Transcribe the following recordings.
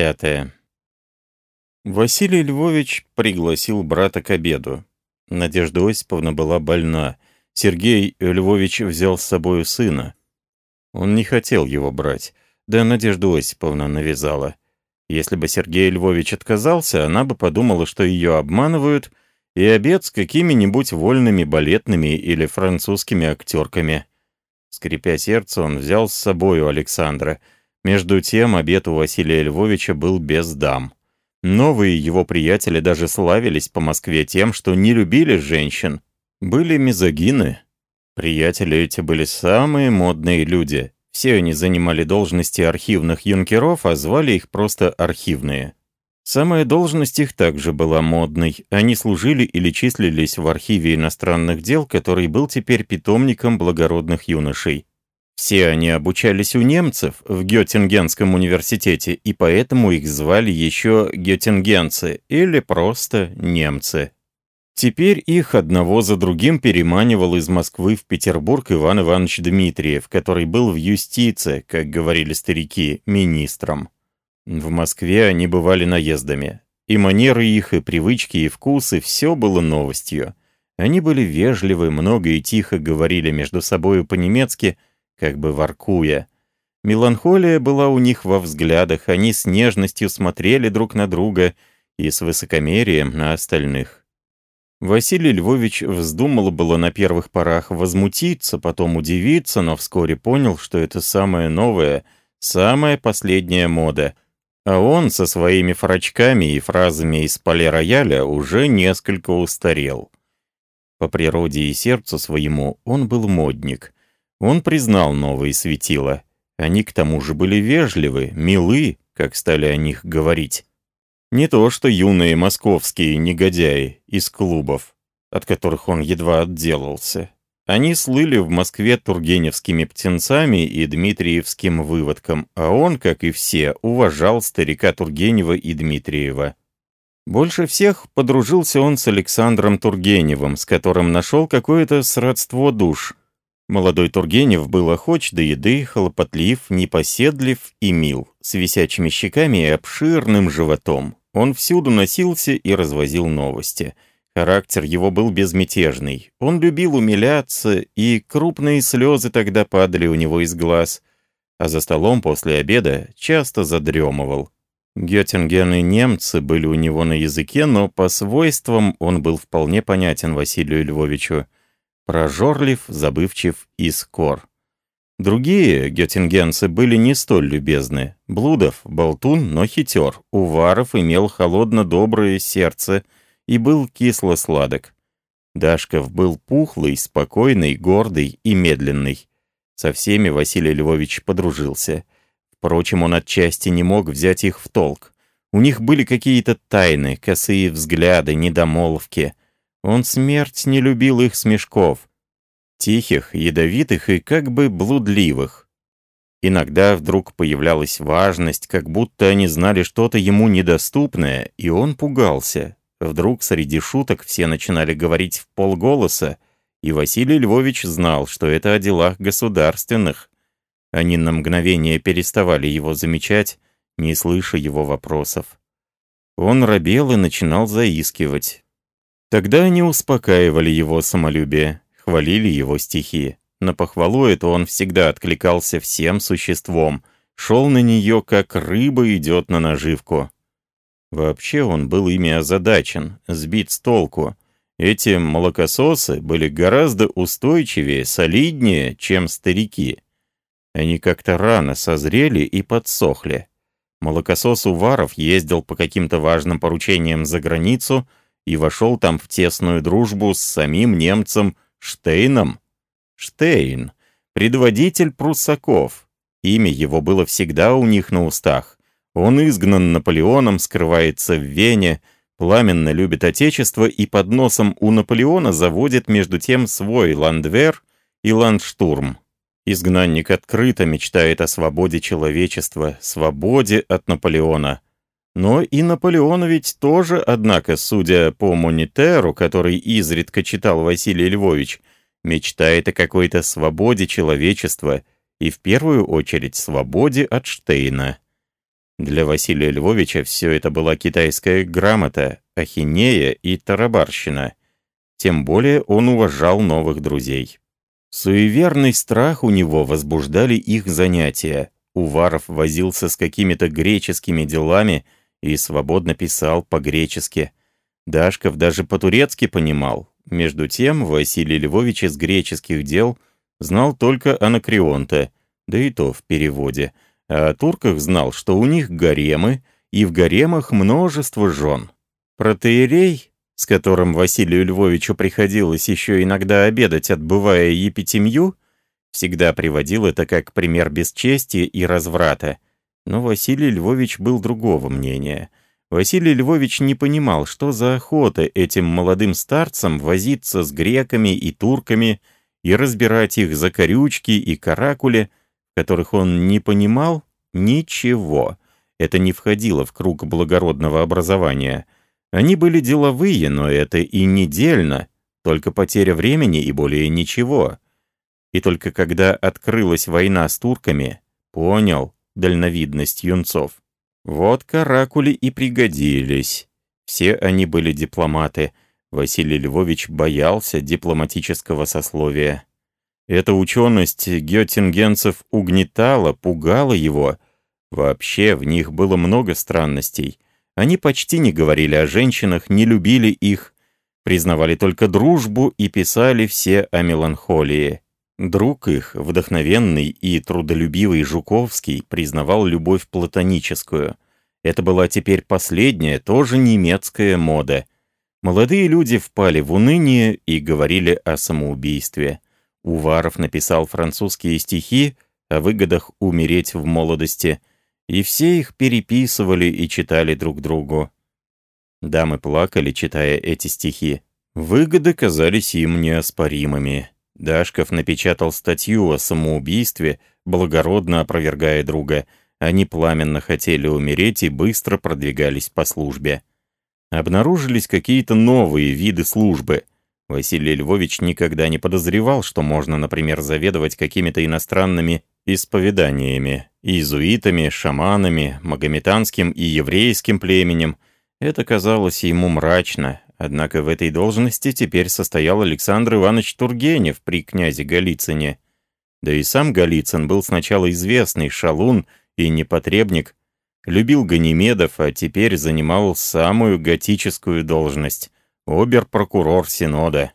Пятое. Василий Львович пригласил брата к обеду. Надежда Осиповна была больна. Сергей Львович взял с собою сына. Он не хотел его брать, да Надежда Осиповна навязала. Если бы Сергей Львович отказался, она бы подумала, что ее обманывают, и обед с какими-нибудь вольными балетными или французскими актерками. Скрипя сердце, он взял с собою Александра. Между тем, обед у Василия Львовича был без дам. Новые его приятели даже славились по Москве тем, что не любили женщин. Были мизогины. Приятели эти были самые модные люди. Все они занимали должности архивных юнкеров, а звали их просто архивные. Самая должность их также была модной. Они служили или числились в архиве иностранных дел, который был теперь питомником благородных юношей. Все они обучались у немцев в Геттингенском университете, и поэтому их звали еще геттингенцы или просто немцы. Теперь их одного за другим переманивал из Москвы в Петербург Иван Иванович Дмитриев, который был в юстице, как говорили старики, министром. В Москве они бывали наездами. И манеры их, и привычки, и вкусы — все было новостью. Они были вежливы, много и тихо говорили между собою по-немецки, как бы воркуя. Меланхолия была у них во взглядах, они с нежностью смотрели друг на друга и с высокомерием на остальных. Василий Львович вздумал было на первых порах возмутиться, потом удивиться, но вскоре понял, что это самое новое, самая последняя мода — а он со своими фрачками и фразами из поле-рояля уже несколько устарел. По природе и сердцу своему он был модник. Он признал новые светила. Они к тому же были вежливы, милы, как стали о них говорить. Не то что юные московские негодяи из клубов, от которых он едва отделался. Они слыли в Москве тургеневскими птенцами и дмитриевским выводком, а он, как и все, уважал старика Тургенева и Дмитриева. Больше всех подружился он с Александром Тургеневым, с которым нашел какое-то сродство душ. Молодой Тургенев был охоч до еды, хлопотлив, непоседлив и мил, с висячими щеками и обширным животом. Он всюду носился и развозил новости — Характер его был безмятежный. Он любил умиляться, и крупные слезы тогда падали у него из глаз, а за столом после обеда часто задремывал. Геттинген и немцы были у него на языке, но по свойствам он был вполне понятен Василию Львовичу. Прожорлив, забывчив и скор. Другие геттингенцы были не столь любезны. Блудов — болтун, но хитер. Уваров имел холодно-доброе сердце — и был кисло-сладок. Дашков был пухлый, спокойный, гордый и медленный. Со всеми Василий Львович подружился. Впрочем, он отчасти не мог взять их в толк. У них были какие-то тайны, косые взгляды, недомолвки. Он смерть не любил их смешков. Тихих, ядовитых и как бы блудливых. Иногда вдруг появлялась важность, как будто они знали что-то ему недоступное, и он пугался, Вдруг среди шуток все начинали говорить в полголоса, и Василий Львович знал, что это о делах государственных. Они на мгновение переставали его замечать, не слыша его вопросов. Он робел и начинал заискивать. Тогда они успокаивали его самолюбие, хвалили его стихи. На похвалу это он всегда откликался всем существом, шел на нее, как рыба идет на наживку. Вообще он был ими озадачен, сбит с толку. Эти молокососы были гораздо устойчивее, солиднее, чем старики. Они как-то рано созрели и подсохли. Молокосос Уваров ездил по каким-то важным поручениям за границу и вошел там в тесную дружбу с самим немцем Штейном. Штейн, предводитель пруссаков. Имя его было всегда у них на устах. Он изгнан Наполеоном, скрывается в Вене, пламенно любит Отечество и под носом у Наполеона заводит между тем свой ландвер и ландштурм. Изгнанник открыто мечтает о свободе человечества, свободе от Наполеона. Но и Наполеон ведь тоже, однако, судя по монитеру, который изредка читал Василий Львович, мечтает о какой-то свободе человечества и в первую очередь свободе от Штейна. Для Василия Львовича все это была китайская грамота, ахинея и тарабарщина. Тем более он уважал новых друзей. Суеверный страх у него возбуждали их занятия. Уваров возился с какими-то греческими делами и свободно писал по-гречески. Дашков даже по-турецки понимал. Между тем Василий Львович из греческих дел знал только Анакреонта, да и то в переводе. А о турках знал, что у них гаремы, и в гаремах множество жен. Протеерей, с которым Василию Львовичу приходилось еще иногда обедать, отбывая епитемью, всегда приводил это как пример бесчестия и разврата. Но Василий Львович был другого мнения. Василий Львович не понимал, что за охота этим молодым старцам возиться с греками и турками и разбирать их за корючки и каракули, которых он не понимал ничего. Это не входило в круг благородного образования. Они были деловые, но это и недельно, только потеря времени и более ничего. И только когда открылась война с турками, понял дальновидность юнцов. Вот каракули и пригодились. Все они были дипломаты. Василий Львович боялся дипломатического сословия. Эта ученость геттингенцев угнетала, пугала его. Вообще, в них было много странностей. Они почти не говорили о женщинах, не любили их, признавали только дружбу и писали все о меланхолии. Друг их, вдохновенный и трудолюбивый Жуковский, признавал любовь платоническую. Это была теперь последняя, тоже немецкая мода. Молодые люди впали в уныние и говорили о самоубийстве. Уваров написал французские стихи о выгодах умереть в молодости, и все их переписывали и читали друг другу. Дамы плакали, читая эти стихи. Выгоды казались им неоспоримыми. Дашков напечатал статью о самоубийстве, благородно опровергая друга. Они пламенно хотели умереть и быстро продвигались по службе. Обнаружились какие-то новые виды службы. Василий Львович никогда не подозревал, что можно, например, заведовать какими-то иностранными исповеданиями, иезуитами, шаманами, магометанским и еврейским племенем. Это казалось ему мрачно, однако в этой должности теперь состоял Александр Иванович Тургенев при князе Голицыне. Да и сам Голицын был сначала известный шалун и непотребник, любил Ганимедов, а теперь занимал самую готическую должность обер-прокурор Синода.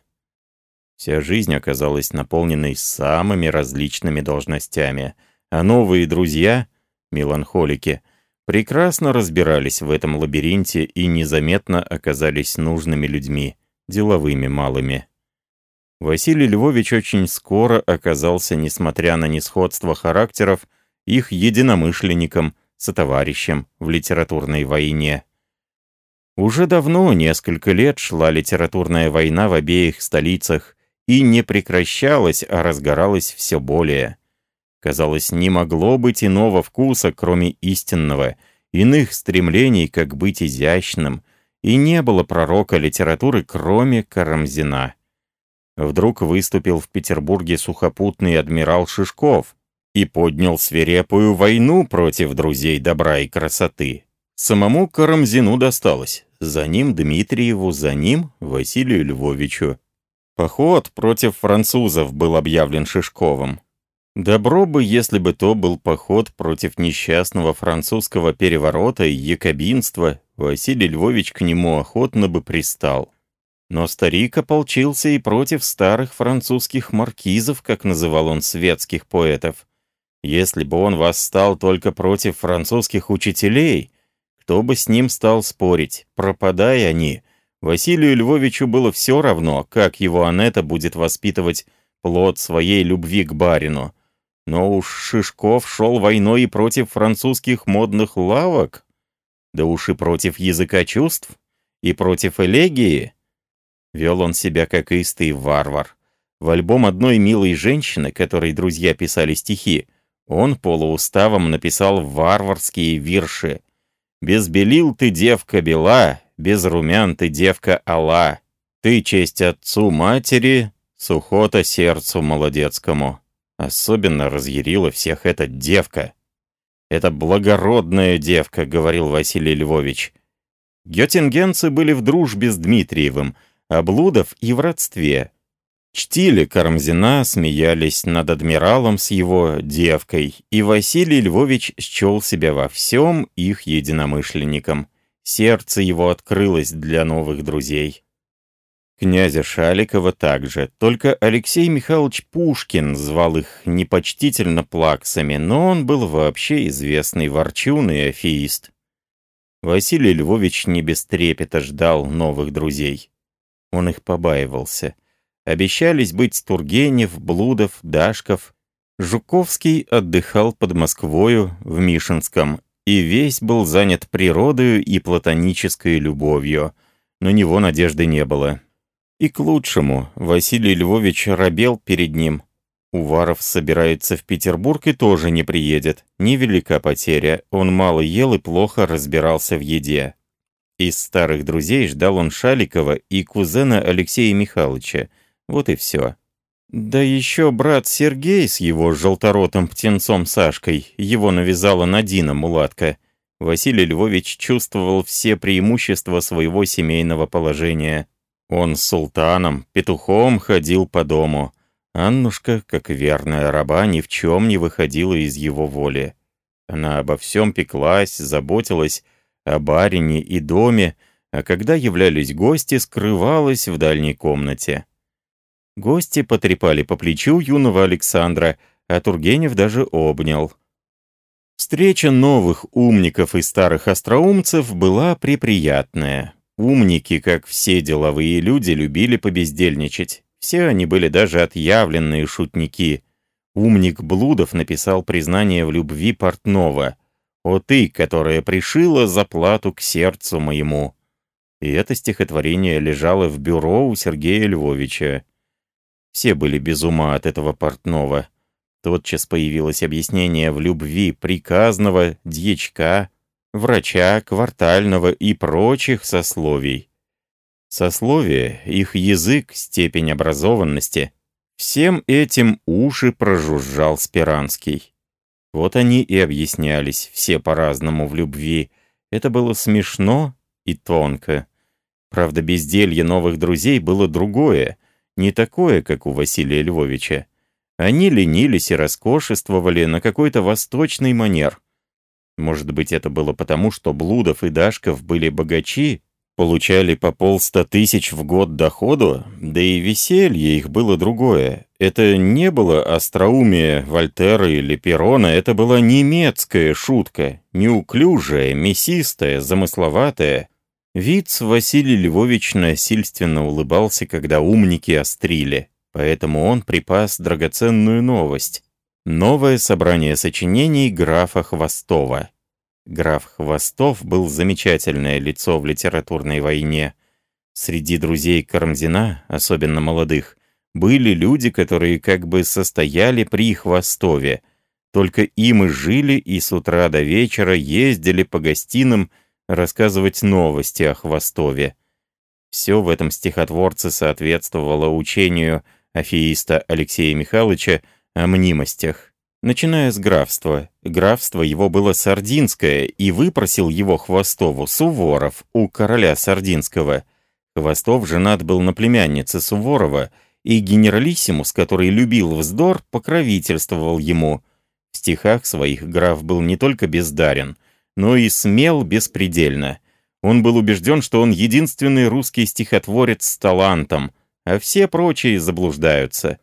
Вся жизнь оказалась наполненной самыми различными должностями, а новые друзья, меланхолики, прекрасно разбирались в этом лабиринте и незаметно оказались нужными людьми, деловыми малыми. Василий Львович очень скоро оказался, несмотря на несходство характеров, их единомышленником, сотоварищем в литературной войне. Уже давно, несколько лет, шла литературная война в обеих столицах и не прекращалась, а разгоралась все более. Казалось, не могло быть иного вкуса, кроме истинного, иных стремлений, как быть изящным, и не было пророка литературы, кроме Карамзина. Вдруг выступил в Петербурге сухопутный адмирал Шишков и поднял свирепую войну против друзей добра и красоты. Самому Карамзину досталось за ним Дмитриеву, за ним Василию Львовичу. Поход против французов был объявлен Шишковым. Добро бы, если бы то был поход против несчастного французского переворота и якобинства, Василий Львович к нему охотно бы пристал. Но старик ополчился и против старых французских маркизов, как называл он светских поэтов. Если бы он восстал только против французских учителей, кто бы с ним стал спорить, пропадая они. Василию Львовичу было все равно, как его Анетта будет воспитывать плод своей любви к барину. Но уж Шишков шел войной и против французских модных лавок, да уж и против языка чувств, и против элегии. Вел он себя как истый варвар. В альбом одной милой женщины, которой друзья писали стихи, он полууставом написал варварские вирши, без белил ты, девка, бела, без румян ты, девка, ала. Ты честь отцу матери, сухота сердцу молодецкому. Особенно разъярила всех эта девка. «Это благородная девка», — говорил Василий Львович. Геттингенцы были в дружбе с Дмитриевым, а Блудов и в родстве. Чтили Карамзина, смеялись над адмиралом с его девкой, и Василий Львович счел себя во всем их единомышленником. Сердце его открылось для новых друзей. Князя Шаликова также, только Алексей Михайлович Пушкин звал их непочтительно плаксами, но он был вообще известный ворчун и афеист. Василий Львович не без трепета ждал новых друзей. Он их побаивался. Обещались быть Тургенев, Блудов, Дашков. Жуковский отдыхал под Москвою в Мишинском, и весь был занят природою и платонической любовью. На него надежды не было. И к лучшему, Василий Львович робел перед ним. Уваров собирается в Петербург и тоже не приедет. Невелика потеря, он мало ел и плохо разбирался в еде. Из старых друзей ждал он Шаликова и кузена Алексея Михайловича. Вот и все. Да еще брат Сергей с его желторотым птенцом Сашкой, его навязала Надина мулатка. Василий Львович чувствовал все преимущества своего семейного положения. Он с султаном, петухом ходил по дому. Аннушка, как верная раба, ни в чем не выходила из его воли. Она обо всем пеклась, заботилась о барине и доме, а когда являлись гости, скрывалась в дальней комнате. Гости потрепали по плечу юного Александра, а Тургенев даже обнял. Встреча новых умников и старых остроумцев была преприятная. Умники, как все деловые люди, любили побездельничать. Все они были даже отъявленные шутники. Умник Блудов написал признание в любви Портнова. «О ты, которая пришила заплату к сердцу моему». И это стихотворение лежало в бюро у Сергея Львовича. Все были без ума от этого Портнова. Тотчас появилось объяснение в любви приказного, дьячка, врача, квартального и прочих сословий. Сословие, их язык, степень образованности — всем этим уши прожужжал Спиранский. Вот они и объяснялись, все по-разному в любви. Это было смешно и тонко. Правда, безделье новых друзей было другое, не такое, как у Василия Львовича. Они ленились и роскошествовали на какой-то восточный манер. Может быть, это было потому, что Блудов и Дашков были богачи, получали по полста тысяч в год доходу, да и веселье их было другое. Это не было остроумие Вольтера или Перона, это была немецкая шутка, неуклюжая, мясистая, замысловатая. Виц Василий Львович насильственно улыбался, когда умники острили, поэтому он припас драгоценную новость. Новое собрание сочинений графа Хвостова. Граф Хвостов был замечательное лицо в литературной войне. Среди друзей Карамзина, особенно молодых, были люди, которые как бы состояли при Хвостове. Только им и жили, и с утра до вечера ездили по гостиным рассказывать новости о Хвостове. Все в этом стихотворце соответствовало учению афеиста Алексея Михайловича о мнимостях. Начиная с графства. Графство его было Сардинское, и выпросил его Хвостову Суворов у короля Сардинского. Хвостов женат был на племяннице Суворова, и генералиссимус, который любил вздор, покровительствовал ему. В стихах своих граф был не только бездарен, но и смел беспредельно. Он был убежден, что он единственный русский стихотворец с талантом, а все прочие заблуждаются.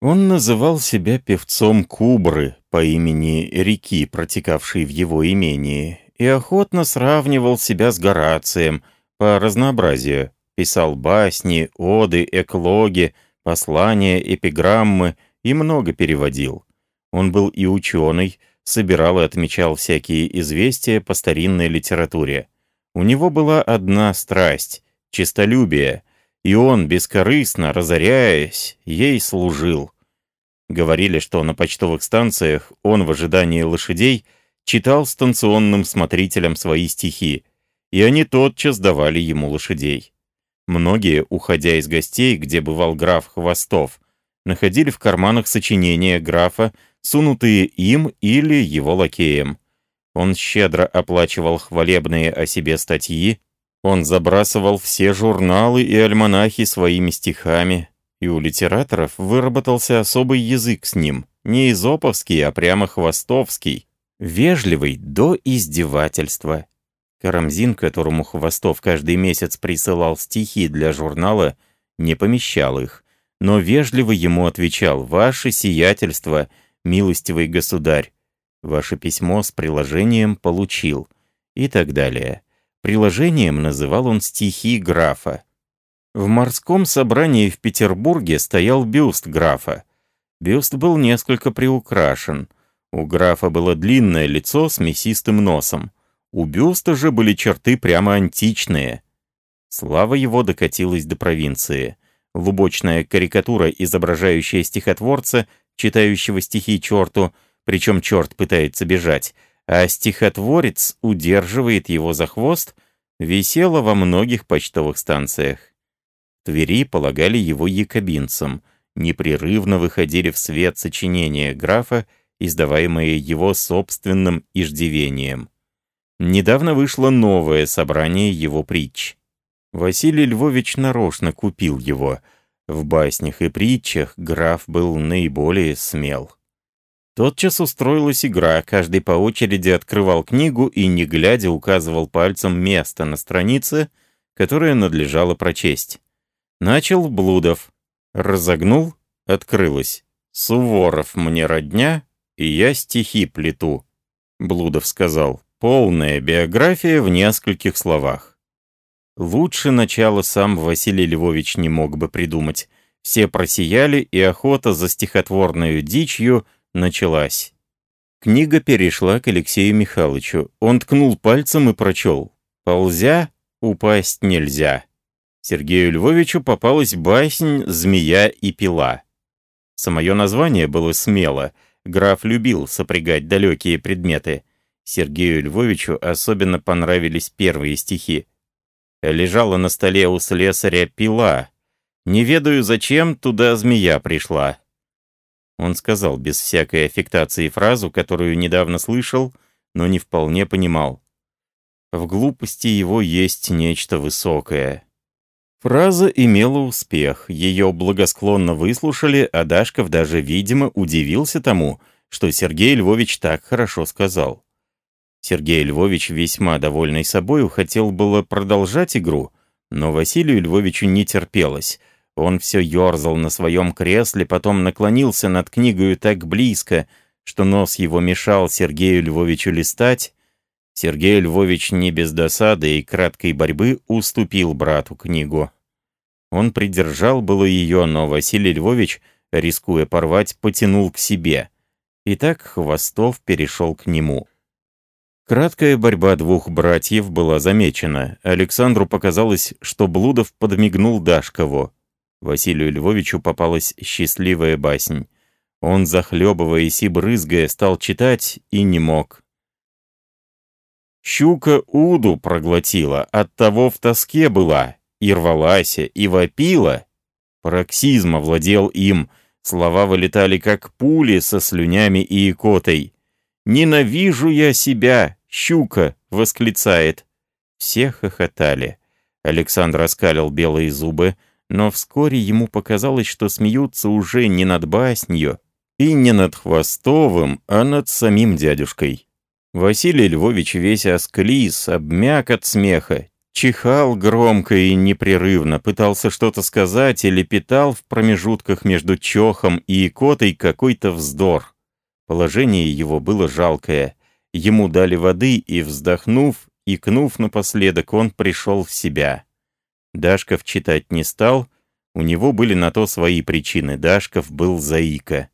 Он называл себя певцом Кубры по имени реки, протекавшей в его имении, и охотно сравнивал себя с Горацием по разнообразию. Писал басни, оды, эклоги, послания, эпиграммы и много переводил. Он был и ученый, собирал и отмечал всякие известия по старинной литературе. У него была одна страсть — честолюбие — и он, бескорыстно, разоряясь, ей служил. Говорили, что на почтовых станциях он в ожидании лошадей читал станционным смотрителям свои стихи, и они тотчас давали ему лошадей. Многие, уходя из гостей, где бывал граф Хвостов, находили в карманах сочинения графа, сунутые им или его лакеем. Он щедро оплачивал хвалебные о себе статьи, он забрасывал все журналы и альманахи своими стихами, и у литераторов выработался особый язык с ним, не изоповский, а прямо хвостовский, вежливый до издевательства. Карамзин, которому Хвостов каждый месяц присылал стихи для журнала, не помещал их, но вежливо ему отвечал «Ваше сиятельство, милостивый государь, ваше письмо с приложением получил» и так далее. Приложением называл он стихи графа. В морском собрании в Петербурге стоял бюст графа. Бюст был несколько приукрашен. У графа было длинное лицо с мясистым носом. У бюста же были черты прямо античные. Слава его докатилась до провинции. Лубочная карикатура, изображающая стихотворца, читающего стихи черту, причем черт пытается бежать, а стихотворец удерживает его за хвост, висела во многих почтовых станциях. Твери полагали его якобинцем, непрерывно выходили в свет сочинения графа, издаваемые его собственным иждивением. Недавно вышло новое собрание его притч. Василий Львович нарочно купил его. В баснях и притчах граф был наиболее смел. Тотчас устроилась игра, каждый по очереди открывал книгу и, не глядя, указывал пальцем место на странице, которое надлежало прочесть. Начал Блудов. Разогнул, открылось. «Суворов мне родня, и я стихи плету», — Блудов сказал. Полная биография в нескольких словах. Лучше начала сам Василий Львович не мог бы придумать. Все просияли, и охота за стихотворной дичью началась. Книга перешла к Алексею Михайловичу. Он ткнул пальцем и прочел. «Ползя, упасть нельзя». Сергею Львовичу попалась басень «Змея и пила». Самое название было смело. Граф любил сопрягать далекие предметы. Сергею Львовичу особенно понравились первые стихи. Лежала на столе у слесаря пила. Не ведаю зачем, туда змея пришла. Он сказал без всякой аффектации фразу, которую недавно слышал, но не вполне понимал. В глупости его есть нечто высокое. Фраза имела успех, ее благосклонно выслушали, а Дашков даже, видимо, удивился тому, что Сергей Львович так хорошо сказал. Сергей Львович, весьма довольный собою, хотел было продолжать игру, но Василию Львовичу не терпелось. Он все ерзал на своем кресле, потом наклонился над книгою так близко, что нос его мешал Сергею Львовичу листать. Сергей Львович не без досады и краткой борьбы уступил брату книгу. Он придержал было ее, но Василий Львович, рискуя порвать, потянул к себе. И так Хвостов перешел к нему. Краткая борьба двух братьев была замечена. Александру показалось, что Блудов подмигнул Дашкову. Василию Львовичу попалась счастливая басень. Он, захлебываясь и брызгая, стал читать и не мог. Щука уду проглотила, оттого в тоске была, и рвалась, и вопила. Пароксизм овладел им, слова вылетали как пули со слюнями и икотой. «Ненавижу я себя, щука!» — восклицает. Все хохотали. Александр оскалил белые зубы, но вскоре ему показалось, что смеются уже не над баснью и не над Хвостовым, а над самим дядюшкой. Василий Львович весь осклиз, обмяк от смеха, чихал громко и непрерывно, пытался что-то сказать или питал в промежутках между чохом и икотой какой-то вздор. Положение его было жалкое. Ему дали воды, и, вздохнув, икнув напоследок, он пришел в себя. Дашков читать не стал, у него были на то свои причины, Дашков был заика.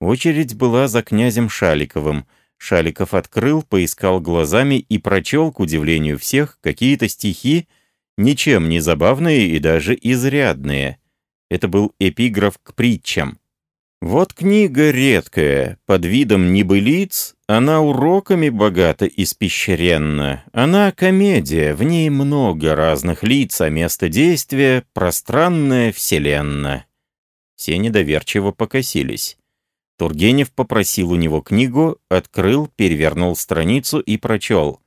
Очередь была за князем Шаликовым. Шаликов открыл, поискал глазами и прочел, к удивлению всех, какие-то стихи, ничем не забавные и даже изрядные. Это был эпиграф к притчам. Вот книга редкая, под видом небылиц, она уроками богата и спещренна. Она комедия, в ней много разных лиц, а место действия — пространная вселенная. Все недоверчиво покосились. Тургенев попросил у него книгу, открыл, перевернул страницу и прочел.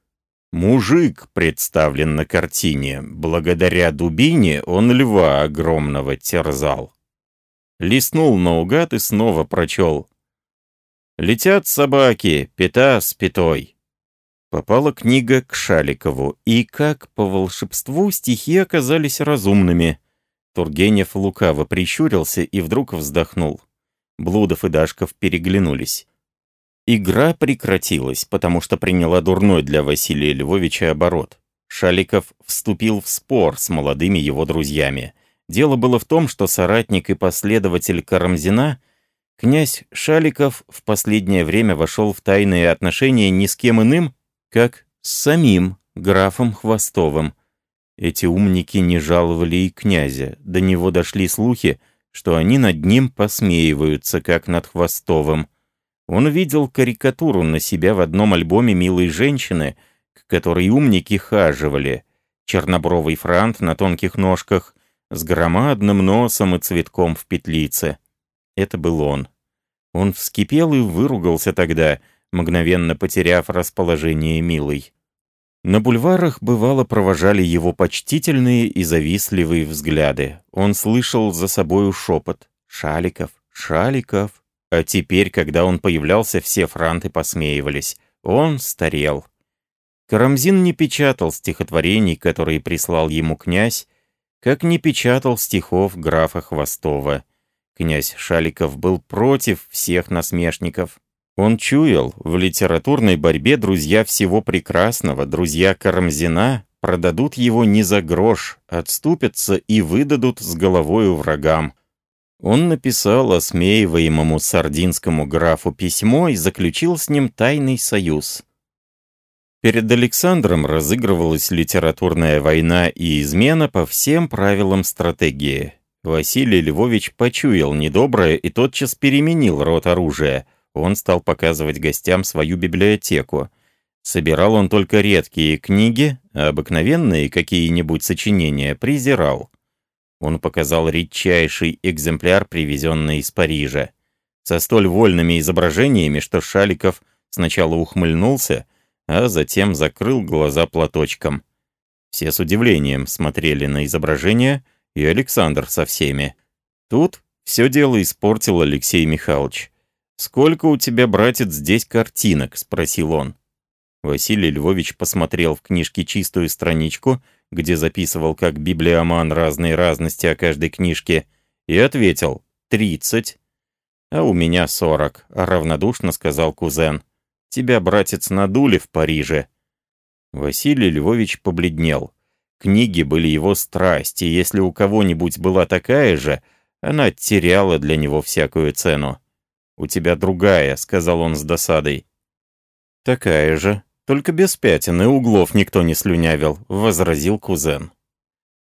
Мужик представлен на картине. Благодаря дубине он льва огромного терзал. Листнул наугад и снова прочел. «Летят собаки, пята с пятой». Попала книга к Шаликову, и, как по волшебству, стихи оказались разумными. Тургенев лукаво прищурился и вдруг вздохнул. Блудов и Дашков переглянулись. Игра прекратилась, потому что приняла дурной для Василия Львовича оборот. Шаликов вступил в спор с молодыми его друзьями. Дело было в том, что соратник и последователь Карамзина, князь Шаликов в последнее время вошел в тайные отношения ни с кем иным, как с самим графом Хвостовым. Эти умники не жаловали и князя. До него дошли слухи, что они над ним посмеиваются, как над Хвостовым. Он видел карикатуру на себя в одном альбоме милой женщины, к которой умники хаживали. Чернобровый франт на тонких ножках, с громадным носом и цветком в петлице. Это был он. Он вскипел и выругался тогда, мгновенно потеряв расположение милой. На бульварах бывало провожали его почтительные и завистливые взгляды. Он слышал за собою шепот «Шаликов! Шаликов!» А теперь, когда он появлялся, все франты посмеивались. Он старел. Карамзин не печатал стихотворений, которые прислал ему князь, как не печатал стихов графа Хвостова. Князь Шаликов был против всех насмешников. Он чуял, в литературной борьбе друзья всего прекрасного, друзья Карамзина, продадут его не за грош, отступятся и выдадут с головою врагам. Он написал осмеиваемому сардинскому графу письмо и заключил с ним тайный союз. Перед Александром разыгрывалась литературная война и измена по всем правилам стратегии. Василий Львович почуял недоброе и тотчас переменил род оружия. Он стал показывать гостям свою библиотеку. Собирал он только редкие книги, а обыкновенные какие-нибудь сочинения презирал. Он показал редчайший экземпляр, привезенный из Парижа. Со столь вольными изображениями, что Шаликов сначала ухмыльнулся, а затем закрыл глаза платочком. Все с удивлением смотрели на изображение, и Александр со всеми. Тут все дело испортил Алексей Михайлович. «Сколько у тебя, братец, здесь картинок?» — спросил он. Василий Львович посмотрел в книжке чистую страничку — где записывал как библиоман разные разности о каждой книжке, и ответил «тридцать». «А у меня сорок», — равнодушно сказал кузен. «Тебя, братец, надули в Париже». Василий Львович побледнел. Книги были его страсть, и если у кого-нибудь была такая же, она теряла для него всякую цену. «У тебя другая», — сказал он с досадой. «Такая же», только без пятен и углов никто не слюнявил», — возразил кузен.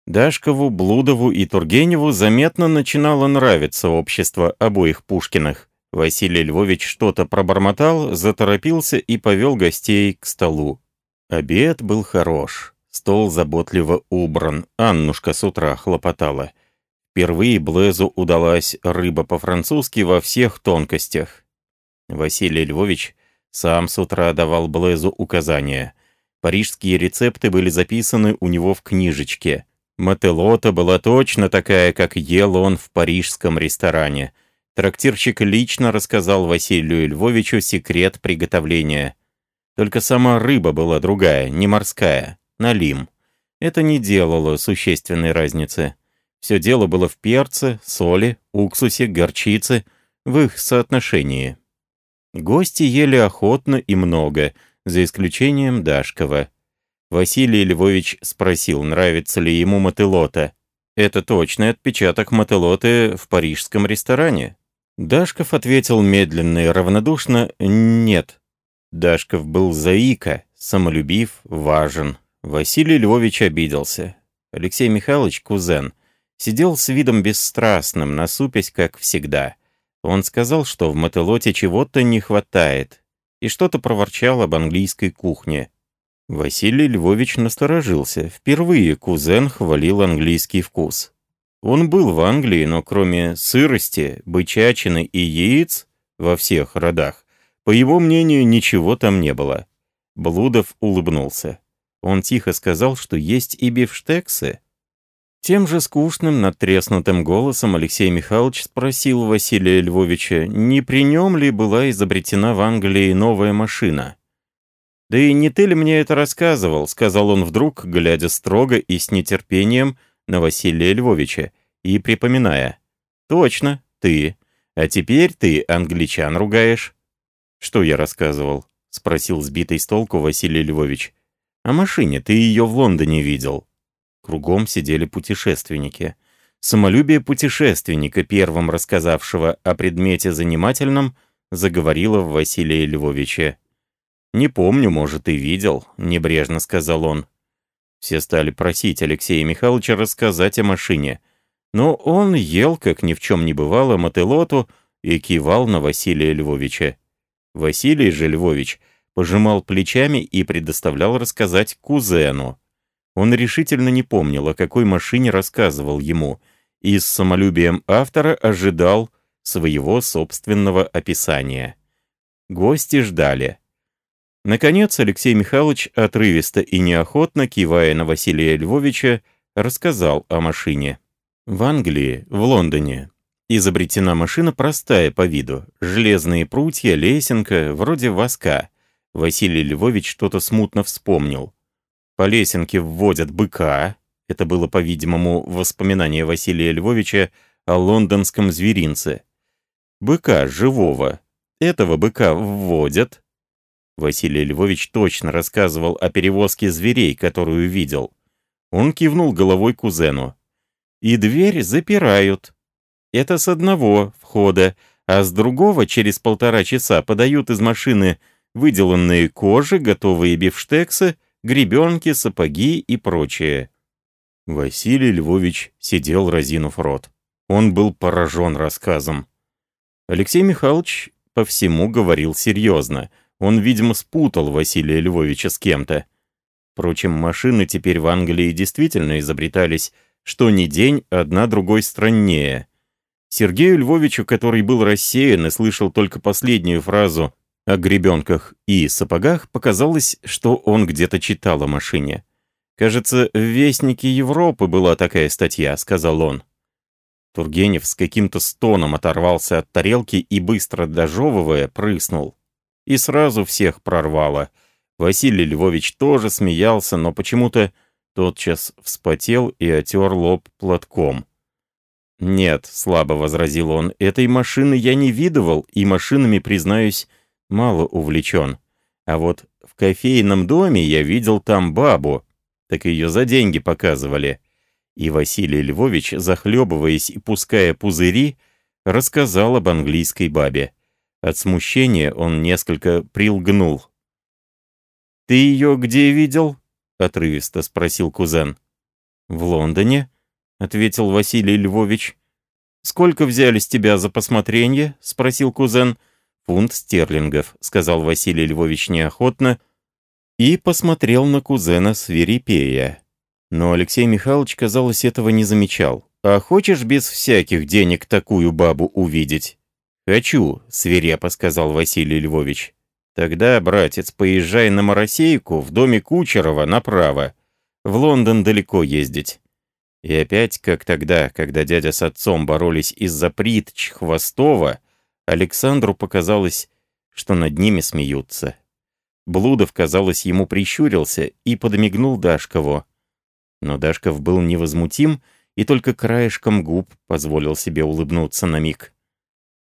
Дашкову, Блудову и Тургеневу заметно начинало нравиться общество обоих Пушкиных. Василий Львович что-то пробормотал, заторопился и повел гостей к столу. Обед был хорош. Стол заботливо убран. Аннушка с утра хлопотала. Впервые Блезу удалась рыба по-французски во всех тонкостях. Василий Львович сам с утра давал Блезу указания. Парижские рецепты были записаны у него в книжечке. Мателота была точно такая, как ел он в парижском ресторане. Трактирщик лично рассказал Василию Львовичу секрет приготовления. Только сама рыба была другая, не морская, налим. Это не делало существенной разницы. Все дело было в перце, соли, уксусе, горчице, в их соотношении. Гости ели охотно и много, за исключением Дашкова. Василий Львович спросил, нравится ли ему мотылота. Это точный отпечаток мотылоты в парижском ресторане. Дашков ответил медленно и равнодушно «нет». Дашков был заика, самолюбив, важен. Василий Львович обиделся. Алексей Михайлович, кузен, сидел с видом бесстрастным, насупясь, как всегда. Он сказал, что в Мотылоте чего-то не хватает, и что-то проворчал об английской кухне. Василий Львович насторожился. Впервые кузен хвалил английский вкус. Он был в Англии, но кроме сырости, бычачины и яиц, во всех родах. По его мнению, ничего там не было. Блудов улыбнулся. Он тихо сказал, что есть и бифштексы. Тем же скучным, надтреснутым голосом Алексей Михайлович спросил Василия Львовича, не при нем ли была изобретена в Англии новая машина. «Да и не ты ли мне это рассказывал?» — сказал он вдруг, глядя строго и с нетерпением на Василия Львовича, и припоминая. «Точно, ты. А теперь ты англичан ругаешь». «Что я рассказывал?» — спросил сбитый с толку Василий Львович. «О машине. Ты ее в Лондоне видел». Кругом сидели путешественники. Самолюбие путешественника, первым рассказавшего о предмете занимательном, заговорило в Василия Львовича. «Не помню, может, и видел», — небрежно сказал он. Все стали просить Алексея Михайловича рассказать о машине. Но он ел, как ни в чем не бывало, мотылоту и кивал на Василия Львовича. Василий же Львович пожимал плечами и предоставлял рассказать кузену. Он решительно не помнил, о какой машине рассказывал ему, и с самолюбием автора ожидал своего собственного описания. Гости ждали. Наконец Алексей Михайлович отрывисто и неохотно, кивая на Василия Львовича, рассказал о машине. В Англии, в Лондоне, изобретена машина простая по виду. Железные прутья, лесенка, вроде воска. Василий Львович что-то смутно вспомнил. По лесенке вводят быка. Это было, по-видимому, воспоминание Василия Львовича о лондонском зверинце. Быка живого. Этого быка вводят, Василий Львович точно рассказывал о перевозке зверей, которую видел. Он кивнул головой кузену. «И дверь запирают. Это с одного входа, а с другого через полтора часа подают из машины выделанные кожи, готовые бифштексы, гребенки, сапоги и прочее». Василий Львович сидел, разинув рот. Он был поражен рассказом. Алексей Михайлович по всему говорил серьезно — он, видимо, спутал Василия Львовича с кем-то. Впрочем, машины теперь в Англии действительно изобретались, что ни день, одна другой страннее. Сергею Львовичу, который был рассеян и слышал только последнюю фразу о гребенках и сапогах, показалось, что он где-то читал о машине. «Кажется, в Вестнике Европы была такая статья», — сказал он. Тургенев с каким-то стоном оторвался от тарелки и, быстро дожевывая, прыснул. И сразу всех прорвало. Василий Львович тоже смеялся, но почему-то тотчас вспотел и отер лоб платком. «Нет», — слабо возразил он, — «этой машины я не видывал, и машинами, признаюсь, мало увлечен. А вот в кофейном доме я видел там бабу, так ее за деньги показывали». И Василий Львович, захлебываясь и пуская пузыри, рассказал об английской бабе. От смущения он несколько прилгнул. «Ты ее где видел?» — отрывисто спросил кузен. «В Лондоне», — ответил Василий Львович. «Сколько взяли с тебя за посмотрение?» — спросил кузен. «Фунт стерлингов», — сказал Василий Львович неохотно, и посмотрел на кузена свирепея. Но Алексей Михайлович, казалось, этого не замечал. «А хочешь без всяких денег такую бабу увидеть?» «Хочу», — свирепо сказал Василий Львович. «Тогда, братец, поезжай на Моросейку, в доме Кучерова, направо. В Лондон далеко ездить». И опять, как тогда, когда дядя с отцом боролись из-за притч Хвостова, Александру показалось, что над ними смеются. Блудов, казалось, ему прищурился и подмигнул Дашкову. Но Дашков был невозмутим и только краешком губ позволил себе улыбнуться на миг.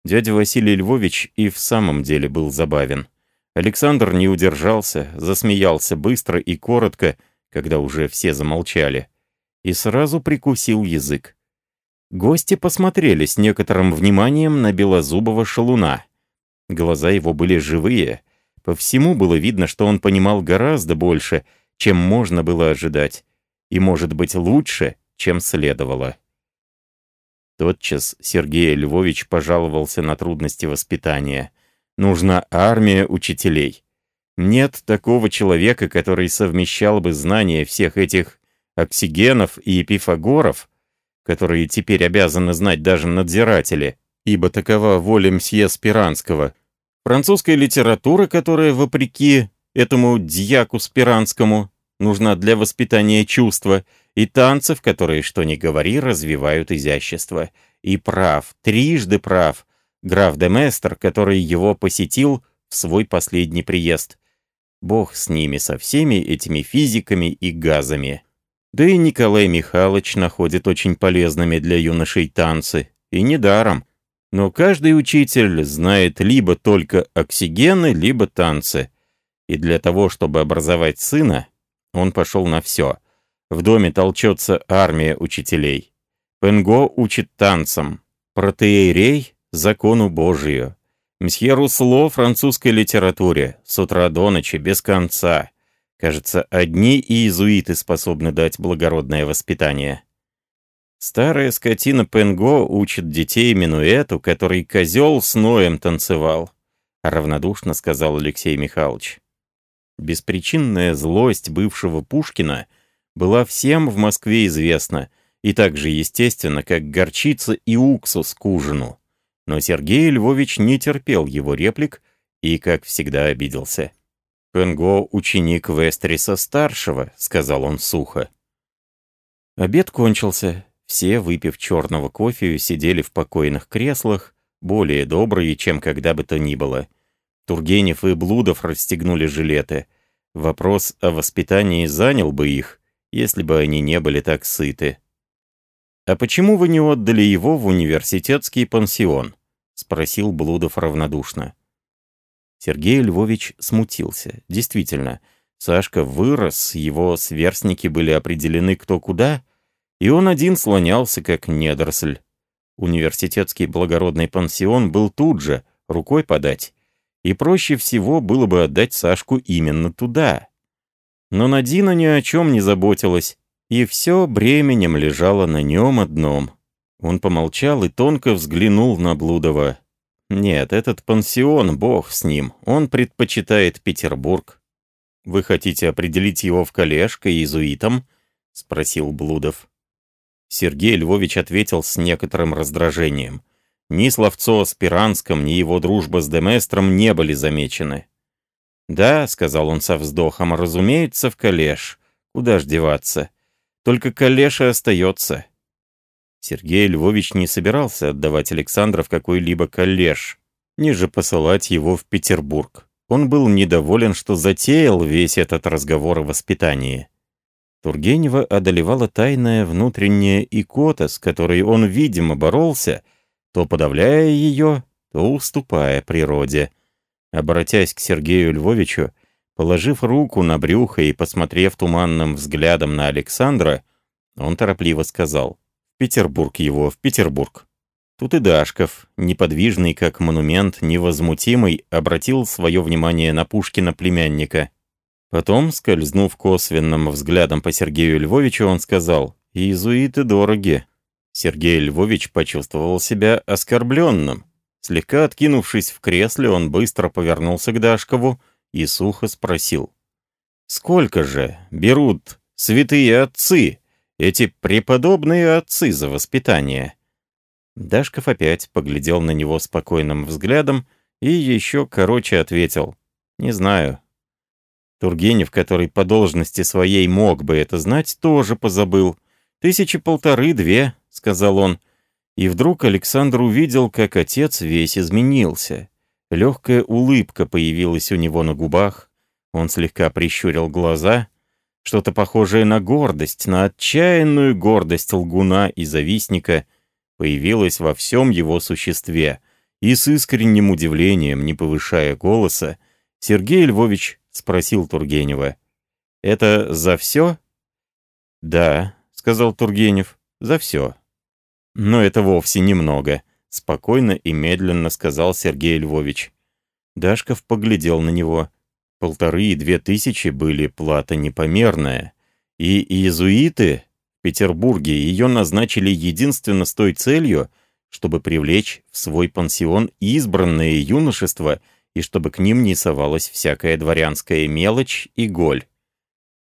Дядя Василий Львович и в самом деле был забавен. Александр не удержался, засмеялся быстро и коротко, когда уже все замолчали, и сразу прикусил язык. Гости посмотрели с некоторым вниманием на белозубого шалуна. Глаза его были живые. По всему было видно, что он понимал гораздо больше, чем можно было ожидать, и, может быть, лучше, чем следовало. Тотчас Сергей Львович пожаловался на трудности воспитания. Нужна армия учителей. Нет такого человека, который совмещал бы знания всех этих оксигенов и пифагоров, которые теперь обязаны знать даже надзиратели, ибо такова воля мсье Спиранского. Французская литература, которая, вопреки этому дьяку Спиранскому, нужна для воспитания чувства, и танцев, которые, что ни говори, развивают изящество. И прав, трижды прав, граф де Местер, который его посетил в свой последний приезд. Бог с ними, со всеми этими физиками и газами. Да и Николай Михайлович находит очень полезными для юношей танцы. И недаром. Но каждый учитель знает либо только оксигены, либо танцы. И для того, чтобы образовать сына, он пошел на все. В доме толчется армия учителей. Пенго учит танцам. Протеерей — закону Божию. Мсье Русло — французской литературе. С утра до ночи, без конца. Кажется, одни иезуиты способны дать благородное воспитание. Старая скотина Пенго учит детей минуэту, который козел с Ноем танцевал, равнодушно сказал Алексей Михайлович. Беспричинная злость бывшего Пушкина была всем в Москве известна, и так же естественно, как горчица и уксус к ужину. Но Сергей Львович не терпел его реплик и, как всегда, обиделся. «Пенго — ученик Вестриса-старшего», — сказал он сухо. Обед кончился. Все, выпив черного кофе, сидели в покойных креслах, более добрые, чем когда бы то ни было. Тургенев и Блудов расстегнули жилеты. Вопрос о воспитании занял бы их, если бы они не были так сыты. «А почему вы не отдали его в университетский пансион?» — спросил Блудов равнодушно. Сергей Львович смутился. Действительно, Сашка вырос, его сверстники были определены кто куда, и он один слонялся, как недоросль. Университетский благородный пансион был тут же, рукой подать и проще всего было бы отдать Сашку именно туда. Но Надина ни о чем не заботилась, и все бременем лежало на нем одном. Он помолчал и тонко взглянул на Блудова. «Нет, этот пансион, бог с ним, он предпочитает Петербург». «Вы хотите определить его в коллеж иезуитам?» — спросил Блудов. Сергей Львович ответил с некоторым раздражением. Ни словцо о Спиранском, ни его дружба с Деместром не были замечены. «Да», — сказал он со вздохом, — «разумеется, в коллеж. Куда ж деваться? Только коллеж и остается». Сергей Львович не собирался отдавать Александра в какой-либо коллеж, ниже посылать его в Петербург. Он был недоволен, что затеял весь этот разговор о воспитании. Тургенева одолевала тайная внутренняя икота, с которой он, видимо, боролся — то подавляя ее, то уступая природе. Обратясь к Сергею Львовичу, положив руку на брюхо и посмотрев туманным взглядом на Александра, он торопливо сказал «В Петербург его, в Петербург». Тут и Дашков, неподвижный как монумент, невозмутимый, обратил свое внимание на Пушкина племянника. Потом, скользнув косвенным взглядом по Сергею Львовичу, он сказал «Иезуиты дороги, Сергей Львович почувствовал себя оскорбленным. Слегка откинувшись в кресле, он быстро повернулся к Дашкову и сухо спросил. «Сколько же берут святые отцы, эти преподобные отцы за воспитание?» Дашков опять поглядел на него спокойным взглядом и еще короче ответил. «Не знаю». Тургенев, который по должности своей мог бы это знать, тоже позабыл. Тысячи полторы-две сказал он. И вдруг Александр увидел, как отец весь изменился. Легкая улыбка появилась у него на губах. Он слегка прищурил глаза. Что-то похожее на гордость, на отчаянную гордость лгуна и завистника появилось во всем его существе. И с искренним удивлением, не повышая голоса, Сергей Львович спросил Тургенева. «Это за все?» «Да», — сказал Тургенев, — «за все». «Но это вовсе немного», — спокойно и медленно сказал Сергей Львович. Дашков поглядел на него. Полторы и две тысячи были плата непомерная. И иезуиты в Петербурге ее назначили единственно с той целью, чтобы привлечь в свой пансион избранное юношество и чтобы к ним не совалась всякая дворянская мелочь и голь.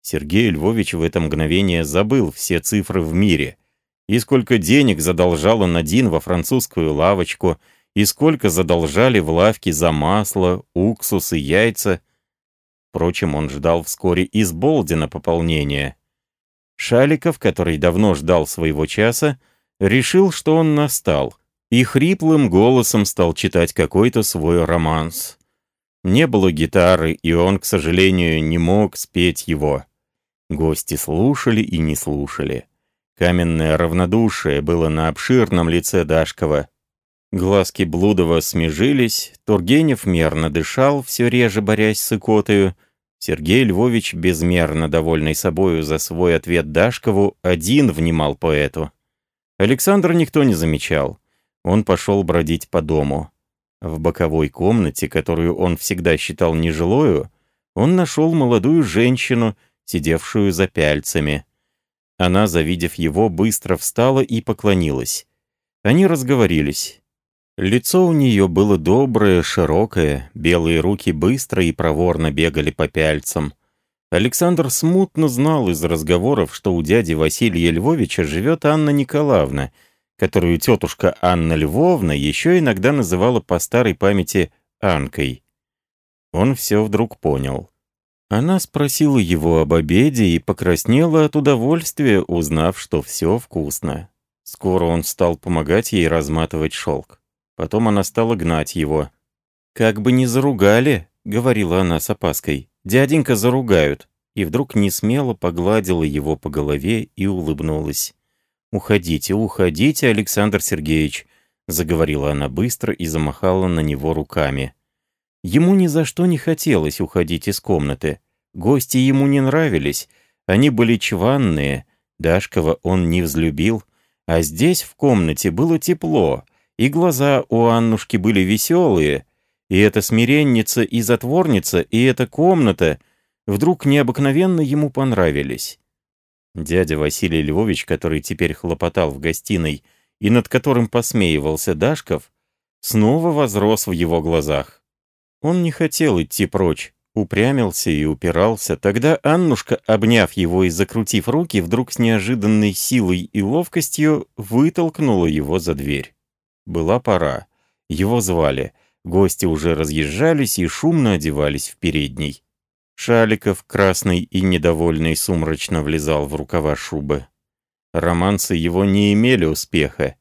Сергей Львович в это мгновение забыл все цифры в мире — и сколько денег задолжал он один во французскую лавочку, и сколько задолжали в лавке за масло, уксус и яйца. Впрочем, он ждал вскоре из Болдина пополнения. Шаликов, который давно ждал своего часа, решил, что он настал, и хриплым голосом стал читать какой-то свой романс. Не было гитары, и он, к сожалению, не мог спеть его. Гости слушали и не слушали. Каменное равнодушие было на обширном лице Дашкова. Глазки Блудова смежились, Тургенев мерно дышал, все реже борясь с икотою. Сергей Львович, безмерно довольный собою за свой ответ Дашкову, один внимал поэту. Александр никто не замечал. Он пошел бродить по дому. В боковой комнате, которую он всегда считал нежилою, он нашел молодую женщину, сидевшую за пяльцами. Она, завидев его, быстро встала и поклонилась. Они разговорились. Лицо у нее было доброе, широкое, белые руки быстро и проворно бегали по пяльцам. Александр смутно знал из разговоров, что у дяди Василия Львовича живет Анна Николаевна, которую тетушка Анна Львовна еще иногда называла по старой памяти Анкой. Он все вдруг понял. Она спросила его об обеде и покраснела от удовольствия, узнав, что все вкусно. Скоро он стал помогать ей разматывать шелк. Потом она стала гнать его. «Как бы не заругали», — говорила она с опаской. «Дяденька заругают». И вдруг несмело погладила его по голове и улыбнулась. «Уходите, уходите, Александр Сергеевич», — заговорила она быстро и замахала на него руками. Ему ни за что не хотелось уходить из комнаты. Гости ему не нравились, они были чванные, Дашкова он не взлюбил, а здесь в комнате было тепло, и глаза у Аннушки были веселые, и эта смиренница и затворница, и эта комната вдруг необыкновенно ему понравились. Дядя Василий Львович, который теперь хлопотал в гостиной и над которым посмеивался Дашков, снова возрос в его глазах. Он не хотел идти прочь, упрямился и упирался. Тогда Аннушка, обняв его и закрутив руки, вдруг с неожиданной силой и ловкостью вытолкнула его за дверь. Была пора. Его звали. Гости уже разъезжались и шумно одевались в передней. Шаликов, красный и недовольный, сумрачно влезал в рукава шубы. Романсы его не имели успеха.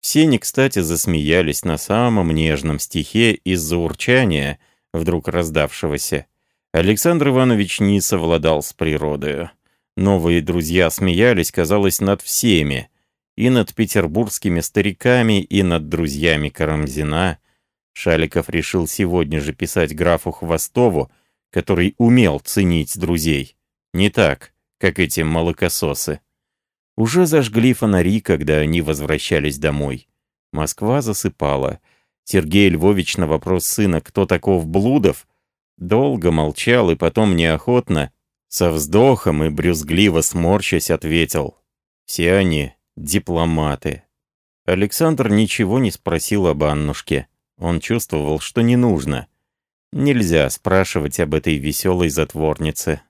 Все не кстати засмеялись на самом нежном стихе из-за урчания, вдруг раздавшегося. Александр Иванович не совладал с природой. Новые друзья смеялись, казалось, над всеми. И над петербургскими стариками, и над друзьями Карамзина. Шаликов решил сегодня же писать графу Хвостову, который умел ценить друзей. Не так, как эти молокососы. Уже зажгли фонари, когда они возвращались домой. Москва засыпала. Сергей Львович на вопрос сына «Кто таков Блудов?» долго молчал и потом неохотно, со вздохом и брюзгливо сморщась, ответил. «Все они дипломаты». Александр ничего не спросил об Аннушке. Он чувствовал, что не нужно. Нельзя спрашивать об этой веселой затворнице.